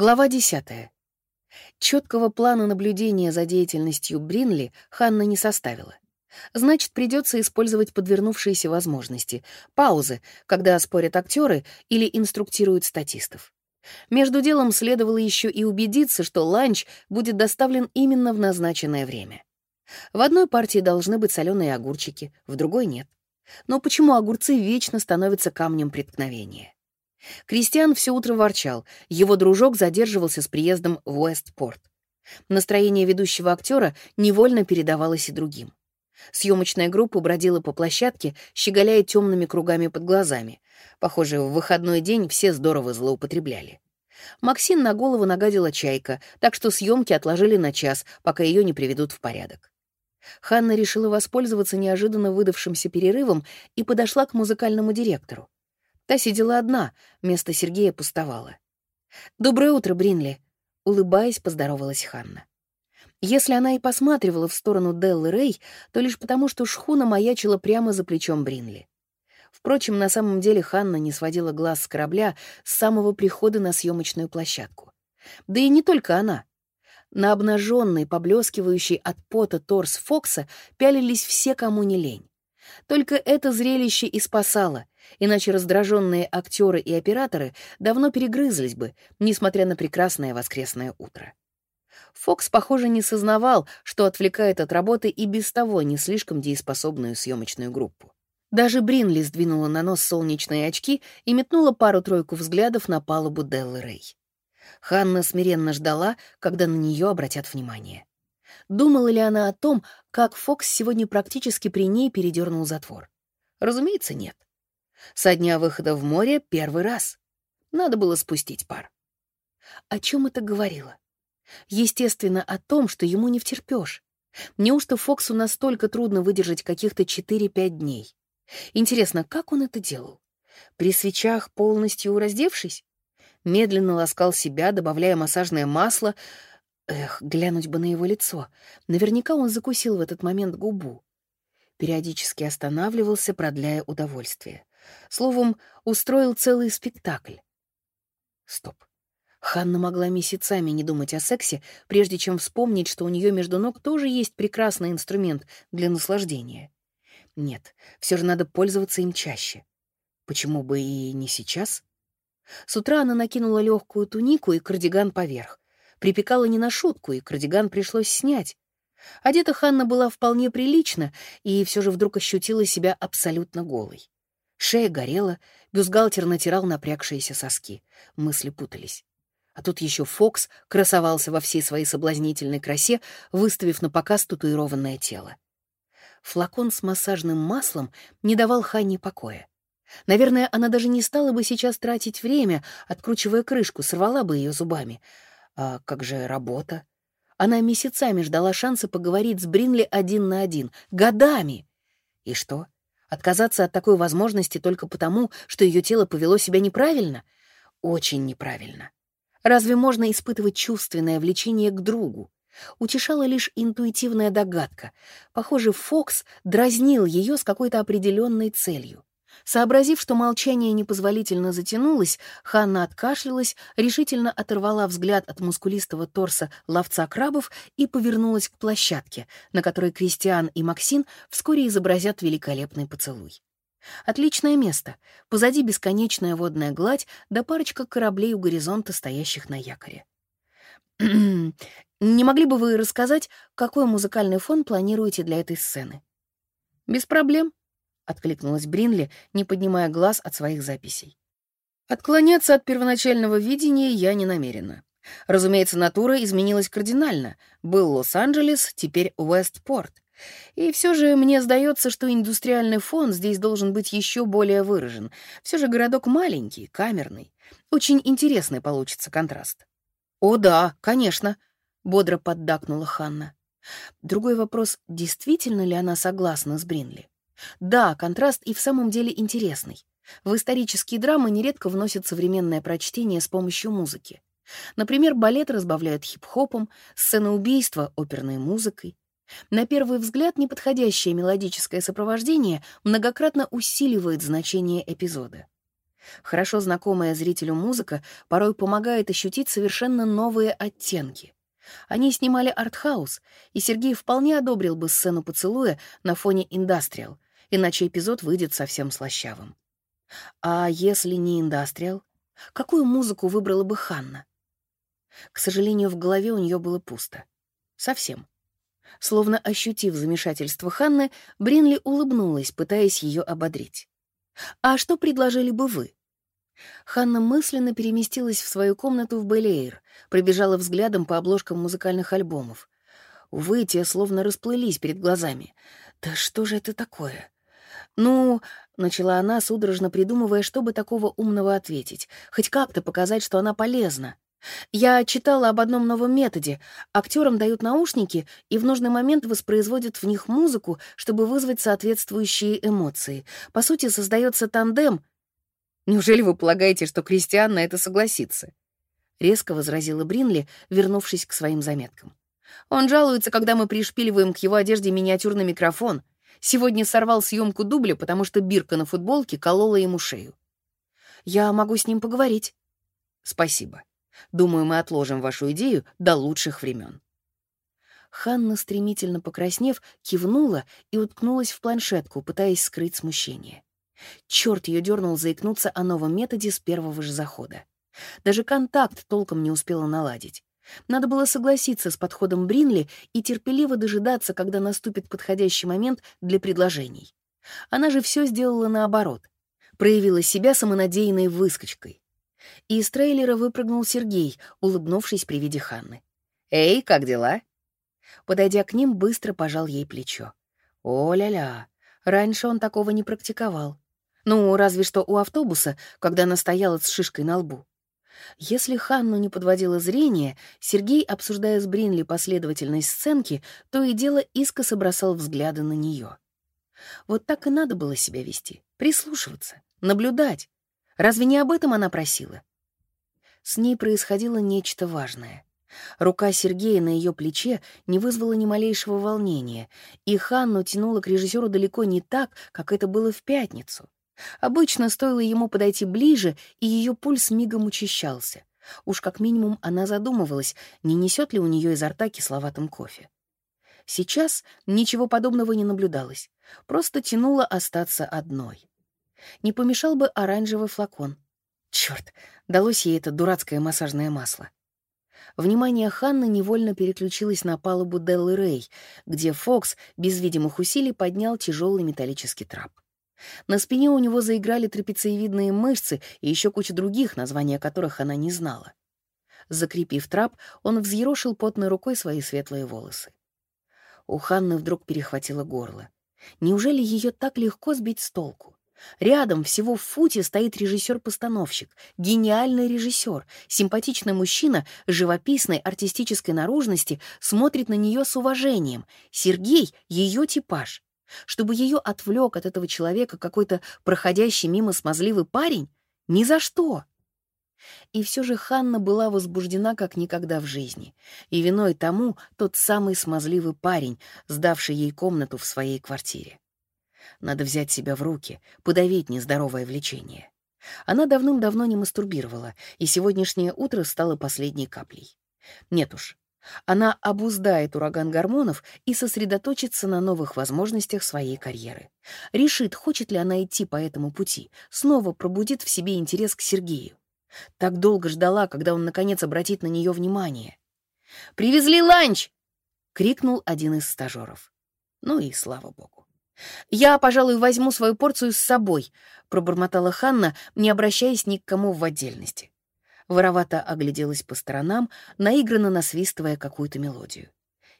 Глава 10. Четкого плана наблюдения за деятельностью Бринли Ханна не составила. Значит, придется использовать подвернувшиеся возможности, паузы, когда спорят актеры или инструктируют статистов. Между делом следовало еще и убедиться, что ланч будет доставлен именно в назначенное время. В одной партии должны быть соленые огурчики, в другой — нет. Но почему огурцы вечно становятся камнем преткновения? Кристиан все утро ворчал, его дружок задерживался с приездом в Уэстпорт. Настроение ведущего актера невольно передавалось и другим. Съемочная группа бродила по площадке, щеголяя темными кругами под глазами. Похоже, в выходной день все здорово злоупотребляли. Максин на голову нагадила чайка, так что съемки отложили на час, пока ее не приведут в порядок. Ханна решила воспользоваться неожиданно выдавшимся перерывом и подошла к музыкальному директору. Та сидела одна, место Сергея пустовало. «Доброе утро, Бринли», — улыбаясь, поздоровалась Ханна. Если она и посматривала в сторону Деллы Рэй, то лишь потому, что шхуна маячила прямо за плечом Бринли. Впрочем, на самом деле Ханна не сводила глаз с корабля с самого прихода на съемочную площадку. Да и не только она. На обнаженный, поблескивающий от пота торс Фокса пялились все, кому не лень. Только это зрелище и спасало, иначе раздраженные актеры и операторы давно перегрызлись бы, несмотря на прекрасное воскресное утро. Фокс, похоже, не сознавал, что отвлекает от работы и без того не слишком дееспособную съемочную группу. Даже Бринли сдвинула на нос солнечные очки и метнула пару-тройку взглядов на палубу Деллы Рэй. Ханна смиренно ждала, когда на нее обратят внимание. Думала ли она о том, как Фокс сегодня практически при ней передернул затвор? Разумеется, нет. Со дня выхода в море первый раз. Надо было спустить пар. О чем это говорило? Естественно, о том, что ему не втерпёшь. Неужто Фоксу настолько трудно выдержать каких-то 4-5 дней? Интересно, как он это делал? При свечах полностью раздевшись? Медленно ласкал себя, добавляя массажное масло. Эх, глянуть бы на его лицо. Наверняка он закусил в этот момент губу. Периодически останавливался, продляя удовольствие. Словом, устроил целый спектакль. Стоп. Ханна могла месяцами не думать о сексе, прежде чем вспомнить, что у нее между ног тоже есть прекрасный инструмент для наслаждения. Нет, все же надо пользоваться им чаще. Почему бы и не сейчас? С утра она накинула легкую тунику и кардиган поверх. Припекала не на шутку, и кардиган пришлось снять. Одета Ханна была вполне прилично, и все же вдруг ощутила себя абсолютно голой. Шея горела, бюстгальтер натирал напрягшиеся соски. Мысли путались. А тут еще Фокс красовался во всей своей соблазнительной красе, выставив на показ татуированное тело. Флакон с массажным маслом не давал Ханне покоя. Наверное, она даже не стала бы сейчас тратить время, откручивая крышку, сорвала бы ее зубами. А как же работа? Она месяцами ждала шанса поговорить с Бринли один на один. Годами! И что? Отказаться от такой возможности только потому, что ее тело повело себя неправильно? Очень неправильно. Разве можно испытывать чувственное влечение к другу? Утешала лишь интуитивная догадка. Похоже, Фокс дразнил ее с какой-то определенной целью. Сообразив, что молчание непозволительно затянулось, Ханна откашлялась, решительно оторвала взгляд от мускулистого торса ловца крабов и повернулась к площадке, на которой Кристиан и Максин вскоре изобразят великолепный поцелуй. Отличное место. Позади бесконечная водная гладь да парочка кораблей у горизонта, стоящих на якоре. «Не могли бы вы рассказать, какой музыкальный фон планируете для этой сцены?» «Без проблем», — откликнулась Бринли, не поднимая глаз от своих записей. «Отклоняться от первоначального видения я не намерена. Разумеется, натура изменилась кардинально. Был Лос-Анджелес, теперь Уэстпорт. И все же мне сдается, что индустриальный фон здесь должен быть еще более выражен. Все же городок маленький, камерный. Очень интересный получится контраст. «О да, конечно», — бодро поддакнула Ханна. Другой вопрос, действительно ли она согласна с Бринли? Да, контраст и в самом деле интересный. В исторические драмы нередко вносят современное прочтение с помощью музыки. Например, балет разбавляют хип-хопом, сцены убийства — оперной музыкой. На первый взгляд неподходящее мелодическое сопровождение многократно усиливает значение эпизода. Хорошо знакомая зрителю музыка порой помогает ощутить совершенно новые оттенки. Они снимали артхаус, и Сергей вполне одобрил бы сцену поцелуя на фоне индастриал, иначе эпизод выйдет совсем слащавым. А если не индастриал, какую музыку выбрала бы Ханна? К сожалению, в голове у нее было пусто. Совсем. Словно ощутив замешательство Ханны, Бринли улыбнулась, пытаясь ее ободрить. «А что предложили бы вы?» Ханна мысленно переместилась в свою комнату в Белеир, пробежала взглядом по обложкам музыкальных альбомов. Увы, те словно расплылись перед глазами. «Да что же это такое?» «Ну...» — начала она, судорожно придумывая, чтобы такого умного ответить. «Хоть как-то показать, что она полезна». Я читала об одном новом методе. Актерам дают наушники и в нужный момент воспроизводят в них музыку, чтобы вызвать соответствующие эмоции. По сути, создается тандем. Неужели вы полагаете, что Кристиан на это согласится? Резко возразила Бринли, вернувшись к своим заметкам. Он жалуется, когда мы пришпиливаем к его одежде миниатюрный микрофон. Сегодня сорвал съемку дубля, потому что бирка на футболке колола ему шею. Я могу с ним поговорить. Спасибо. Думаю, мы отложим вашу идею до лучших времен. Ханна, стремительно покраснев, кивнула и уткнулась в планшетку, пытаясь скрыть смущение. Черт ее дернул заикнуться о новом методе с первого же захода. Даже контакт толком не успела наладить. Надо было согласиться с подходом Бринли и терпеливо дожидаться, когда наступит подходящий момент для предложений. Она же все сделала наоборот. Проявила себя самонадеянной выскочкой и из трейлера выпрыгнул Сергей, улыбнувшись при виде Ханны. «Эй, как дела?» Подойдя к ним, быстро пожал ей плечо. «О-ля-ля, раньше он такого не практиковал. Ну, разве что у автобуса, когда она стояла с шишкой на лбу. Если Ханну не подводило зрение, Сергей, обсуждая с Бринли последовательность сценки, то и дело искоса бросал взгляды на нее. Вот так и надо было себя вести, прислушиваться, наблюдать, Разве не об этом она просила? С ней происходило нечто важное. Рука Сергея на ее плече не вызвала ни малейшего волнения, и Ханну тянула к режиссеру далеко не так, как это было в пятницу. Обычно стоило ему подойти ближе, и ее пульс мигом учащался. Уж как минимум она задумывалась, не несет ли у нее изо рта кисловатым кофе. Сейчас ничего подобного не наблюдалось, просто тянуло остаться одной. Не помешал бы оранжевый флакон. Черт, далось ей это дурацкое массажное масло. Внимание Ханны невольно переключилось на палубу Деллы Рэй, где Фокс без видимых усилий поднял тяжелый металлический трап. На спине у него заиграли трапециевидные мышцы и еще куча других, названия которых она не знала. Закрепив трап, он взъерошил потной рукой свои светлые волосы. У Ханны вдруг перехватило горло. Неужели ее так легко сбить с толку? Рядом, всего в футе, стоит режиссер-постановщик, гениальный режиссер, симпатичный мужчина живописной артистической наружности смотрит на нее с уважением. Сергей — ее типаж. Чтобы ее отвлек от этого человека какой-то проходящий мимо смазливый парень? Ни за что! И все же Ханна была возбуждена как никогда в жизни, и виной тому тот самый смазливый парень, сдавший ей комнату в своей квартире. Надо взять себя в руки, подавить нездоровое влечение. Она давным-давно не мастурбировала, и сегодняшнее утро стало последней каплей. Нет уж. Она обуздает ураган гормонов и сосредоточится на новых возможностях своей карьеры. Решит, хочет ли она идти по этому пути, снова пробудит в себе интерес к Сергею. Так долго ждала, когда он, наконец, обратит на нее внимание. «Привезли ланч!» — крикнул один из стажеров. Ну и слава богу. «Я, пожалуй, возьму свою порцию с собой», — пробормотала Ханна, не обращаясь ни к кому в отдельности. Воровато огляделась по сторонам, наигранно насвистывая какую-то мелодию.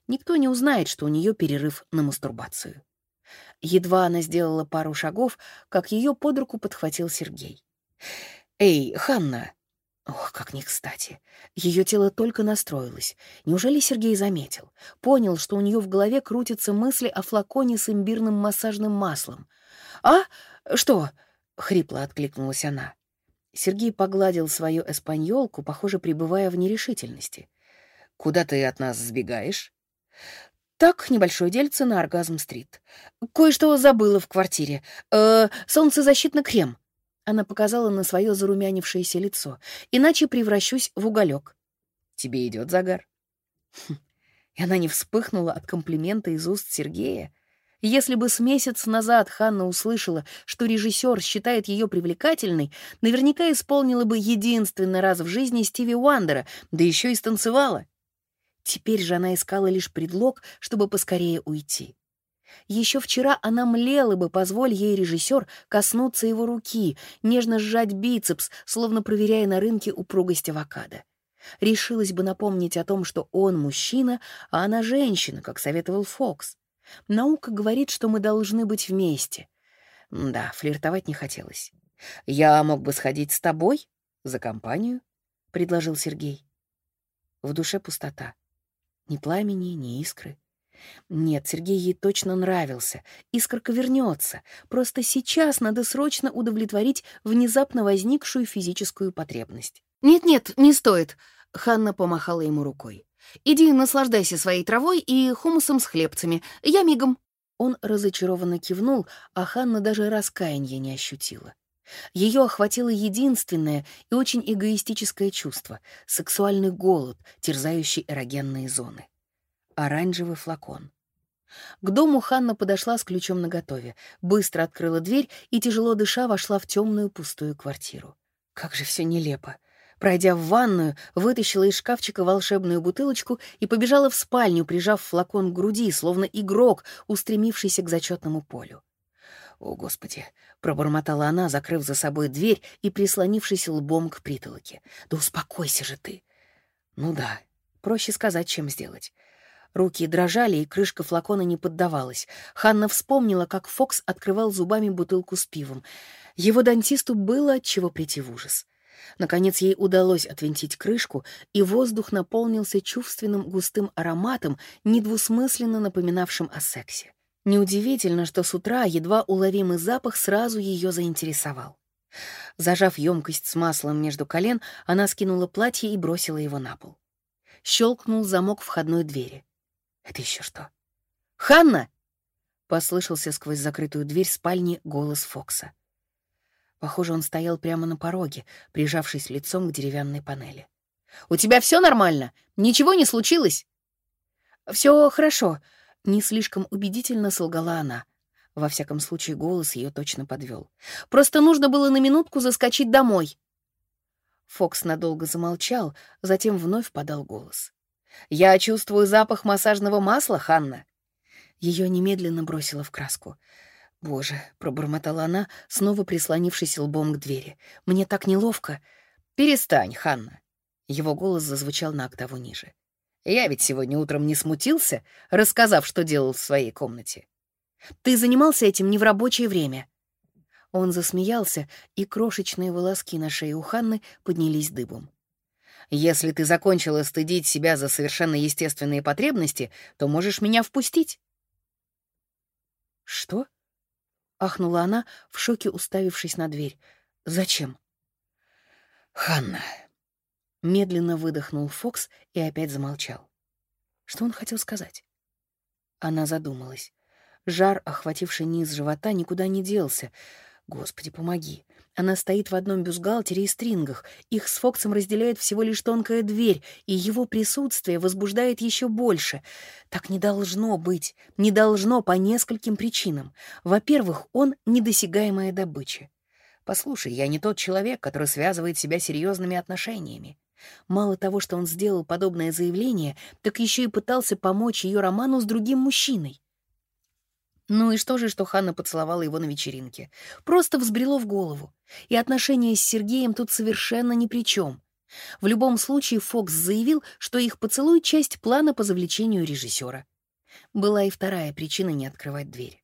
Никто не узнает, что у нее перерыв на мастурбацию. Едва она сделала пару шагов, как ее под руку подхватил Сергей. «Эй, Ханна!» Ох, как не кстати. Ее тело только настроилось. Неужели Сергей заметил? Понял, что у нее в голове крутятся мысли о флаконе с имбирным массажным маслом. «А? Что?» — хрипло откликнулась она. Сергей погладил свою эспаньолку, похоже, пребывая в нерешительности. «Куда ты от нас сбегаешь?» «Так, небольшое дельце на Оргазм-стрит. Кое-что забыла в квартире. Э, солнцезащитный крем». Она показала на свое зарумянившееся лицо. «Иначе превращусь в уголек. Тебе идет загар?» хм. И она не вспыхнула от комплимента из уст Сергея. Если бы с месяц назад Ханна услышала, что режиссер считает ее привлекательной, наверняка исполнила бы единственный раз в жизни Стиви Уандера, да еще и станцевала. Теперь же она искала лишь предлог, чтобы поскорее уйти. Еще вчера она млела бы, позволь ей режиссер коснуться его руки, нежно сжать бицепс, словно проверяя на рынке упругость авокадо. Решилась бы напомнить о том, что он мужчина, а она женщина, как советовал Фокс. Наука говорит, что мы должны быть вместе. Да, флиртовать не хотелось. «Я мог бы сходить с тобой за компанию», — предложил Сергей. В душе пустота. Ни пламени, ни искры. Нет, Сергей ей точно нравился. Искорка вернется. Просто сейчас надо срочно удовлетворить внезапно возникшую физическую потребность. «Нет-нет, не стоит», — Ханна помахала ему рукой. «Иди наслаждайся своей травой и хумусом с хлебцами. Я мигом». Он разочарованно кивнул, а Ханна даже раскаяния не ощутила. Ее охватило единственное и очень эгоистическое чувство — сексуальный голод, терзающий эрогенные зоны оранжевый флакон. К дому Ханна подошла с ключом наготове, быстро открыла дверь и, тяжело дыша, вошла в темную пустую квартиру. Как же все нелепо. Пройдя в ванную, вытащила из шкафчика волшебную бутылочку и побежала в спальню, прижав флакон к груди, словно игрок, устремившийся к зачетному полю. «О, Господи!» — пробормотала она, закрыв за собой дверь и прислонившись лбом к притолоке. «Да успокойся же ты!» «Ну да, проще сказать, чем сделать. Руки дрожали, и крышка флакона не поддавалась. Ханна вспомнила, как Фокс открывал зубами бутылку с пивом. Его дантисту было от чего прийти в ужас. Наконец ей удалось отвинтить крышку, и воздух наполнился чувственным густым ароматом, недвусмысленно напоминавшим о сексе. Неудивительно, что с утра едва уловимый запах сразу ее заинтересовал. Зажав емкость с маслом между колен, она скинула платье и бросила его на пол. Щелкнул замок входной двери. Это еще что? «Ханна!» — послышался сквозь закрытую дверь спальни голос Фокса. Похоже, он стоял прямо на пороге, прижавшись лицом к деревянной панели. «У тебя все нормально? Ничего не случилось?» Все хорошо», — не слишком убедительно солгала она. Во всяком случае, голос ее точно подвел. «Просто нужно было на минутку заскочить домой». Фокс надолго замолчал, затем вновь подал голос. «Я чувствую запах массажного масла, Ханна». Ее немедленно бросило в краску. «Боже», — пробормотала она, снова прислонившись лбом к двери. «Мне так неловко». «Перестань, Ханна». Его голос зазвучал на октаву ниже. «Я ведь сегодня утром не смутился, рассказав, что делал в своей комнате». «Ты занимался этим не в рабочее время». Он засмеялся, и крошечные волоски на шее у Ханны поднялись дыбом. Если ты закончила стыдить себя за совершенно естественные потребности, то можешь меня впустить». «Что?» — ахнула она, в шоке уставившись на дверь. «Зачем?» «Ханна». Медленно выдохнул Фокс и опять замолчал. Что он хотел сказать? Она задумалась. Жар, охвативший низ живота, никуда не делся. Господи, помоги. Она стоит в одном бюстгальтере и стрингах. Их с Фоксом разделяет всего лишь тонкая дверь, и его присутствие возбуждает еще больше. Так не должно быть. Не должно по нескольким причинам. Во-первых, он недосягаемая добыча. Послушай, я не тот человек, который связывает себя серьезными отношениями. Мало того, что он сделал подобное заявление, так еще и пытался помочь ее роману с другим мужчиной. Ну и что же, что Ханна поцеловала его на вечеринке? Просто взбрело в голову. И отношения с Сергеем тут совершенно ни при чем. В любом случае Фокс заявил, что их поцелуй — часть плана по завлечению режиссера. Была и вторая причина не открывать дверь.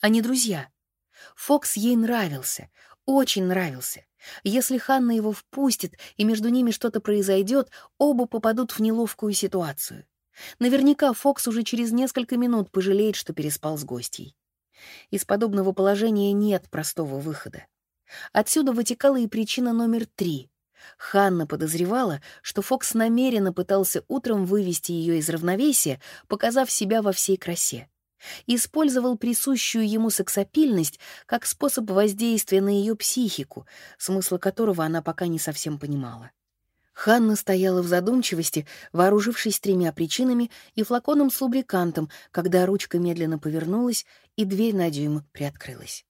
Они друзья. Фокс ей нравился, очень нравился. Если Ханна его впустит, и между ними что-то произойдет, оба попадут в неловкую ситуацию. Наверняка Фокс уже через несколько минут пожалеет, что переспал с гостьей. Из подобного положения нет простого выхода. Отсюда вытекала и причина номер три. Ханна подозревала, что Фокс намеренно пытался утром вывести ее из равновесия, показав себя во всей красе. Использовал присущую ему сексапильность как способ воздействия на ее психику, смысла которого она пока не совсем понимала. Ханна стояла в задумчивости, вооружившись тремя причинами и флаконом с лубрикантом, когда ручка медленно повернулась, и дверь на дюйм приоткрылась.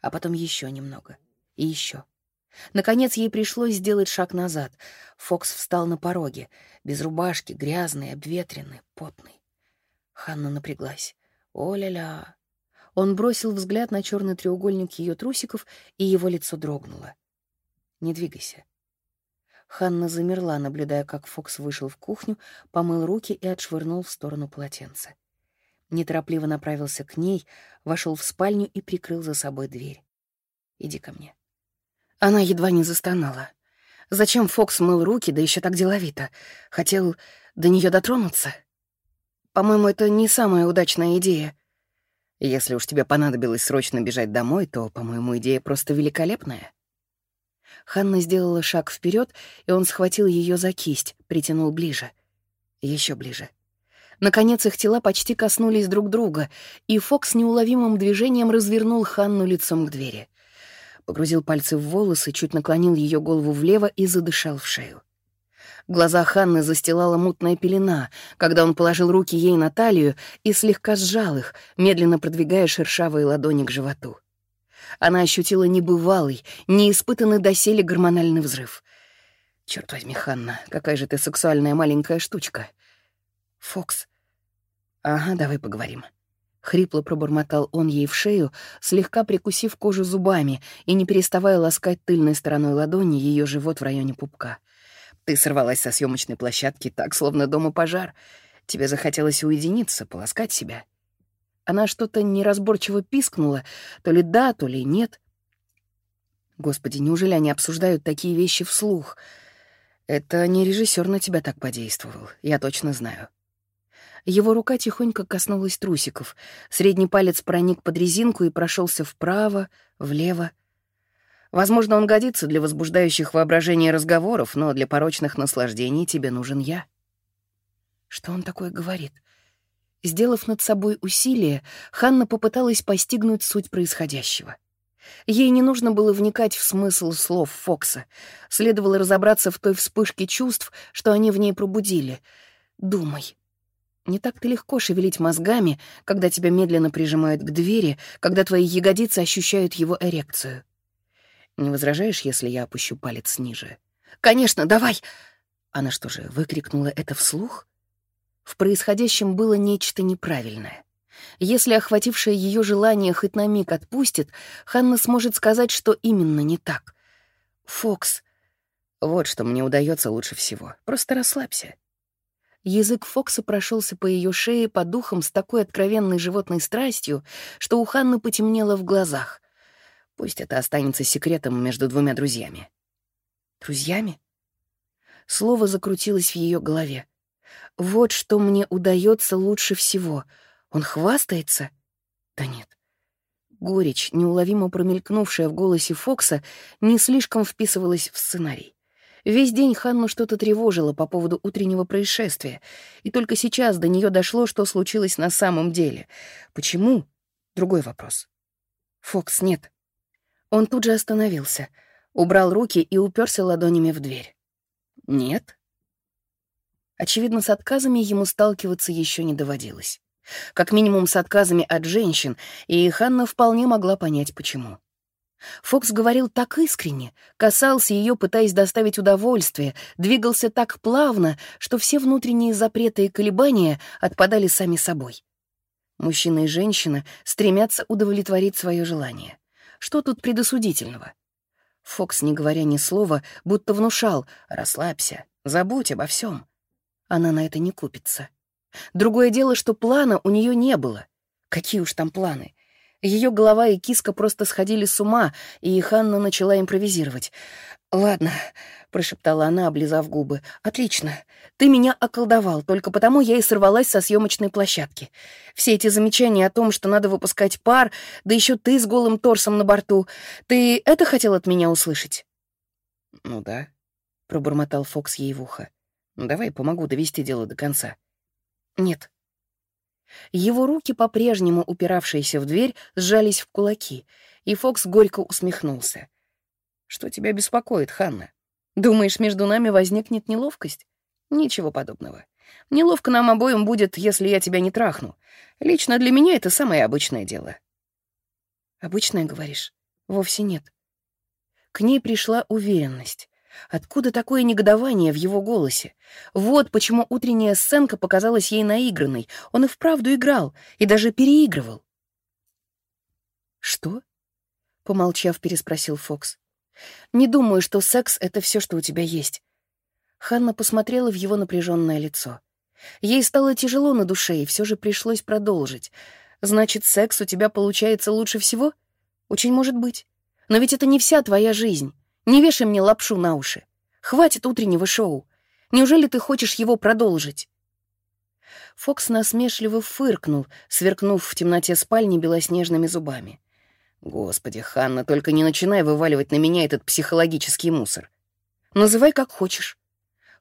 А потом еще немного. И еще. Наконец ей пришлось сделать шаг назад. Фокс встал на пороге, без рубашки, грязный, обветренный, потный. Ханна напряглась. «О-ля-ля!» Он бросил взгляд на черный треугольник ее трусиков, и его лицо дрогнуло. «Не двигайся». Ханна замерла, наблюдая, как Фокс вышел в кухню, помыл руки и отшвырнул в сторону полотенца. Неторопливо направился к ней, вошел в спальню и прикрыл за собой дверь. «Иди ко мне». Она едва не застонала. Зачем Фокс мыл руки, да еще так деловито? Хотел до нее дотронуться? По-моему, это не самая удачная идея. Если уж тебе понадобилось срочно бежать домой, то, по-моему, идея просто великолепная. Ханна сделала шаг вперед, и он схватил ее за кисть, притянул ближе. Еще ближе. Наконец их тела почти коснулись друг друга, и Фокс неуловимым движением развернул Ханну лицом к двери. Погрузил пальцы в волосы, чуть наклонил ее голову влево и задышал в шею. Глаза Ханны застилала мутная пелена, когда он положил руки ей на талию и слегка сжал их, медленно продвигая шершавые ладони к животу. Она ощутила небывалый, неиспытанный доселе гормональный взрыв. Черт возьми, Ханна, какая же ты сексуальная маленькая штучка. Фокс. Ага, давай поговорим. Хрипло пробормотал он ей в шею, слегка прикусив кожу зубами и не переставая ласкать тыльной стороной ладони ее живот в районе пупка. «Ты сорвалась со съемочной площадки так, словно дома пожар. Тебе захотелось уединиться, полоскать себя». Она что-то неразборчиво пискнула, то ли да, то ли нет. Господи, неужели они обсуждают такие вещи вслух? Это не режиссер на тебя так подействовал, я точно знаю. Его рука тихонько коснулась трусиков. Средний палец проник под резинку и прошелся вправо, влево. Возможно, он годится для возбуждающих воображение разговоров, но для порочных наслаждений тебе нужен я. Что он такое говорит? Сделав над собой усилие, Ханна попыталась постигнуть суть происходящего. Ей не нужно было вникать в смысл слов Фокса. Следовало разобраться в той вспышке чувств, что они в ней пробудили. «Думай, не так-то легко шевелить мозгами, когда тебя медленно прижимают к двери, когда твои ягодицы ощущают его эрекцию. Не возражаешь, если я опущу палец ниже? «Конечно, давай!» Она что же, выкрикнула это вслух? В происходящем было нечто неправильное. Если охватившее ее желание хоть на миг отпустит, Ханна сможет сказать, что именно не так. «Фокс, вот что мне удается лучше всего. Просто расслабься. Язык Фокса прошелся по ее шее по духам с такой откровенной животной страстью, что у Ханны потемнело в глазах. Пусть это останется секретом между двумя друзьями. Друзьями? Слово закрутилось в ее голове. Вот что мне удается лучше всего. Он хвастается? Да нет. Горечь, неуловимо промелькнувшая в голосе Фокса, не слишком вписывалась в сценарий. Весь день Ханну что-то тревожило по поводу утреннего происшествия, и только сейчас до нее дошло, что случилось на самом деле. Почему? Другой вопрос. Фокс, нет. Он тут же остановился, убрал руки и уперся ладонями в дверь. Нет. Очевидно, с отказами ему сталкиваться еще не доводилось. Как минимум с отказами от женщин, и Ханна вполне могла понять, почему. Фокс говорил так искренне, касался ее, пытаясь доставить удовольствие, двигался так плавно, что все внутренние запреты и колебания отпадали сами собой. Мужчина и женщина стремятся удовлетворить свое желание. Что тут предосудительного? Фокс, не говоря ни слова, будто внушал «расслабься, забудь обо всем. Она на это не купится. Другое дело, что плана у нее не было. Какие уж там планы? Ее голова и киска просто сходили с ума, и Ханна начала импровизировать. «Ладно», — прошептала она, облизав губы. «Отлично. Ты меня околдовал, только потому я и сорвалась со съемочной площадки. Все эти замечания о том, что надо выпускать пар, да еще ты с голым торсом на борту. Ты это хотел от меня услышать?» «Ну да», — пробормотал Фокс ей в ухо. «Давай помогу довести дело до конца». «Нет», Его руки, по-прежнему упиравшиеся в дверь, сжались в кулаки, и Фокс горько усмехнулся. «Что тебя беспокоит, Ханна? Думаешь, между нами возникнет неловкость? Ничего подобного. Неловко нам обоим будет, если я тебя не трахну. Лично для меня это самое обычное дело». «Обычное, говоришь? Вовсе нет». К ней пришла уверенность. Откуда такое негодование в его голосе? Вот почему утренняя сценка показалась ей наигранной. Он и вправду играл, и даже переигрывал. «Что?» — помолчав, переспросил Фокс. «Не думаю, что секс — это все, что у тебя есть». Ханна посмотрела в его напряженное лицо. Ей стало тяжело на душе, и все же пришлось продолжить. «Значит, секс у тебя получается лучше всего? Очень может быть. Но ведь это не вся твоя жизнь. Не вешай мне лапшу на уши. Хватит утреннего шоу. Неужели ты хочешь его продолжить?» Фокс насмешливо фыркнул, сверкнув в темноте спальни белоснежными зубами. «Господи, Ханна, только не начинай вываливать на меня этот психологический мусор. Называй как хочешь».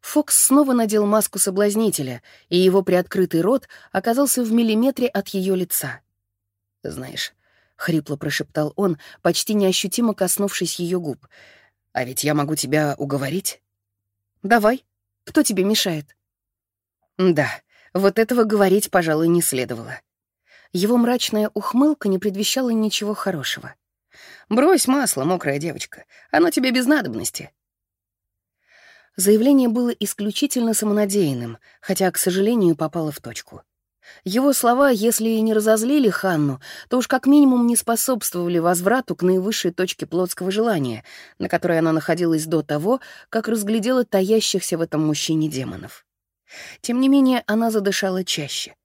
Фокс снова надел маску соблазнителя, и его приоткрытый рот оказался в миллиметре от ее лица. «Знаешь», — хрипло прошептал он, почти неощутимо коснувшись ее губ, — а ведь я могу тебя уговорить. Давай. Кто тебе мешает? Да, вот этого говорить, пожалуй, не следовало. Его мрачная ухмылка не предвещала ничего хорошего. «Брось масло, мокрая девочка. Оно тебе без надобности». Заявление было исключительно самонадеянным, хотя, к сожалению, попало в точку. Его слова, если и не разозлили Ханну, то уж как минимум не способствовали возврату к наивысшей точке плотского желания, на которой она находилась до того, как разглядела таящихся в этом мужчине демонов. Тем не менее, она задышала чаще.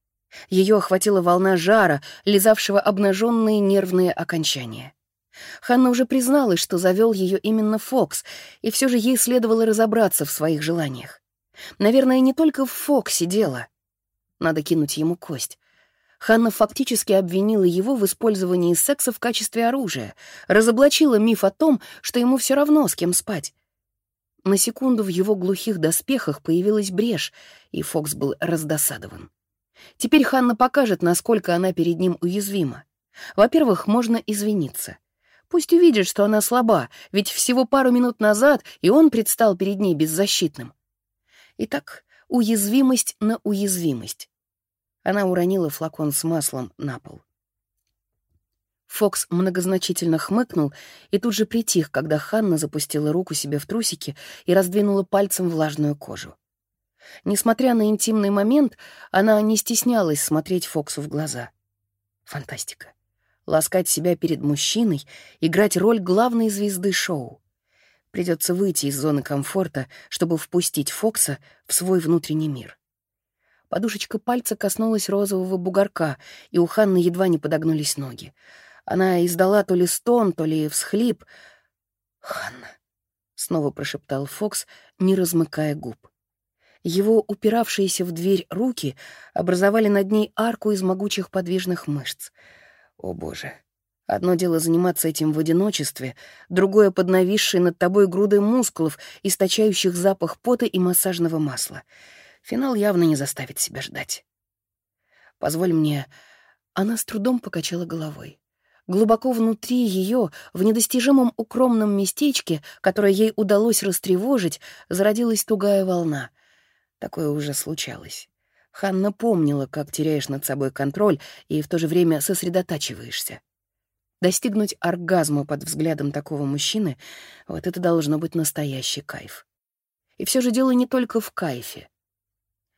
Ее охватила волна жара, лизавшего обнаженные нервные окончания. Ханна уже призналась, что завел ее именно Фокс, и все же ей следовало разобраться в своих желаниях. Наверное, не только в Фоксе дело — надо кинуть ему кость. Ханна фактически обвинила его в использовании секса в качестве оружия, разоблачила миф о том, что ему все равно с кем спать. На секунду в его глухих доспехах появилась брешь, и Фокс был раздосадован. Теперь Ханна покажет, насколько она перед ним уязвима. Во-первых, можно извиниться. Пусть увидит, что она слаба, ведь всего пару минут назад и он предстал перед ней беззащитным. Итак, уязвимость на уязвимость. Она уронила флакон с маслом на пол. Фокс многозначительно хмыкнул и тут же притих, когда Ханна запустила руку себе в трусики и раздвинула пальцем влажную кожу. Несмотря на интимный момент, она не стеснялась смотреть Фоксу в глаза. Фантастика. Ласкать себя перед мужчиной, играть роль главной звезды шоу. Придется выйти из зоны комфорта, чтобы впустить Фокса в свой внутренний мир. Подушечка пальца коснулась розового бугорка, и у Ханны едва не подогнулись ноги. Она издала то ли стон, то ли всхлип. «Ханна», — снова прошептал Фокс, не размыкая губ. Его упиравшиеся в дверь руки образовали над ней арку из могучих подвижных мышц. О, боже, Одно дело заниматься этим в одиночестве, другое — под нависшей над тобой грудой мускулов, источающих запах пота и массажного масла. Финал явно не заставит себя ждать. Позволь мне... Она с трудом покачала головой. Глубоко внутри ее, в недостижимом укромном местечке, которое ей удалось растревожить, зародилась тугая волна. Такое уже случалось. Ханна помнила, как теряешь над собой контроль и в то же время сосредотачиваешься. Достигнуть оргазма под взглядом такого мужчины — вот это должно быть настоящий кайф. И все же дело не только в кайфе.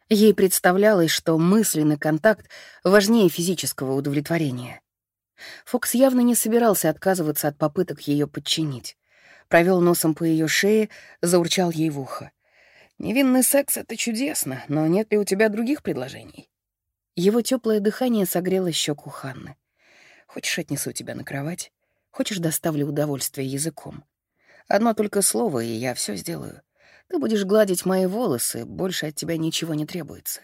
Ей представлялось, что мысленный контакт важнее физического удовлетворения. Фокс явно не собирался отказываться от попыток ее подчинить. Провел носом по ее шее, заурчал ей в ухо. «Невинный секс — это чудесно, но нет ли у тебя других предложений?» Его теплое дыхание согрело щеку Ханны. Хочешь, отнесу тебя на кровать? Хочешь, доставлю удовольствие языком? Одно только слово, и я все сделаю. Ты будешь гладить мои волосы, больше от тебя ничего не требуется».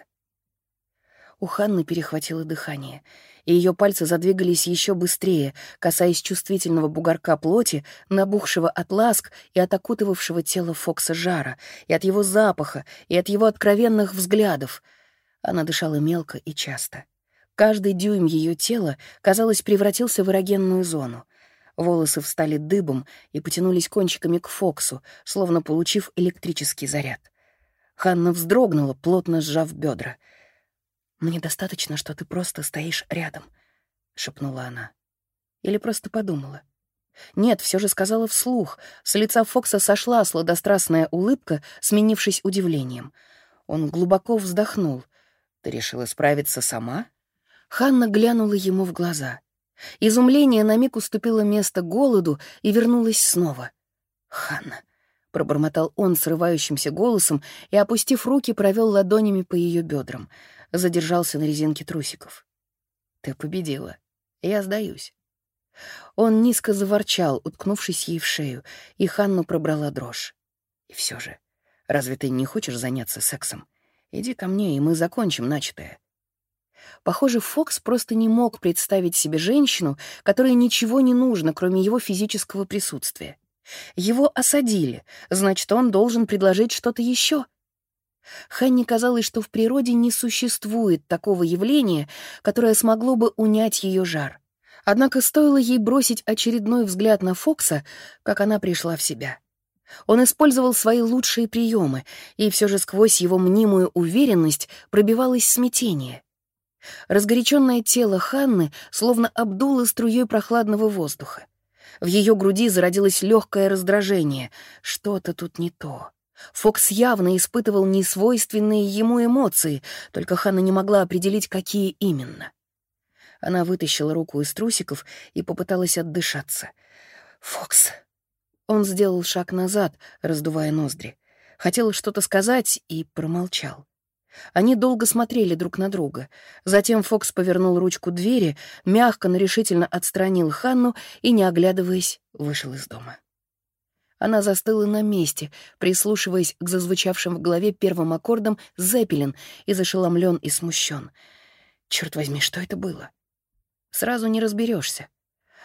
У Ханны перехватило дыхание, и ее пальцы задвигались еще быстрее, касаясь чувствительного бугорка плоти, набухшего от ласк и от окутывавшего тело Фокса жара, и от его запаха, и от его откровенных взглядов. Она дышала мелко и часто. Каждый дюйм ее тела, казалось, превратился в эрогенную зону. Волосы встали дыбом и потянулись кончиками к Фоксу, словно получив электрический заряд. Ханна вздрогнула, плотно сжав бедра. «Мне достаточно, что ты просто стоишь рядом», — шепнула она. Или просто подумала. Нет, все же сказала вслух. С лица Фокса сошла сладострастная улыбка, сменившись удивлением. Он глубоко вздохнул. «Ты решила справиться сама?» Ханна глянула ему в глаза. Изумление на миг уступило место голоду и вернулось снова. «Ханна», — пробормотал он срывающимся голосом и, опустив руки, провел ладонями по ее бедрам. Задержался на резинке трусиков. «Ты победила. Я сдаюсь». Он низко заворчал, уткнувшись ей в шею, и Ханну пробрала дрожь. «И все же, разве ты не хочешь заняться сексом? Иди ко мне, и мы закончим начатое». Похоже, Фокс просто не мог представить себе женщину, которой ничего не нужно, кроме его физического присутствия. Его осадили, значит, он должен предложить что-то еще. Ханне казалось, что в природе не существует такого явления, которое смогло бы унять ее жар. Однако стоило ей бросить очередной взгляд на Фокса, как она пришла в себя. Он использовал свои лучшие приемы, и все же сквозь его мнимую уверенность пробивалось смятение. Разгоряченное тело Ханны словно обдуло струей прохладного воздуха. В ее груди зародилось легкое раздражение. Что-то тут не то. Фокс явно испытывал несвойственные ему эмоции, только Ханна не могла определить, какие именно. Она вытащила руку из трусиков и попыталась отдышаться. «Фокс!» Он сделал шаг назад, раздувая ноздри. Хотел что-то сказать и промолчал. Они долго смотрели друг на друга. Затем Фокс повернул ручку двери, мягко, но решительно отстранил Ханну и, не оглядываясь, вышел из дома. Она застыла на месте, прислушиваясь к зазвучавшим в голове первым аккордам «Зеппелин» и зашеломлен и смущен. Черт возьми, что это было? Сразу не разберешься.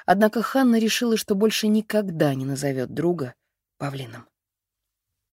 Однако Ханна решила, что больше никогда не назовет друга павлином.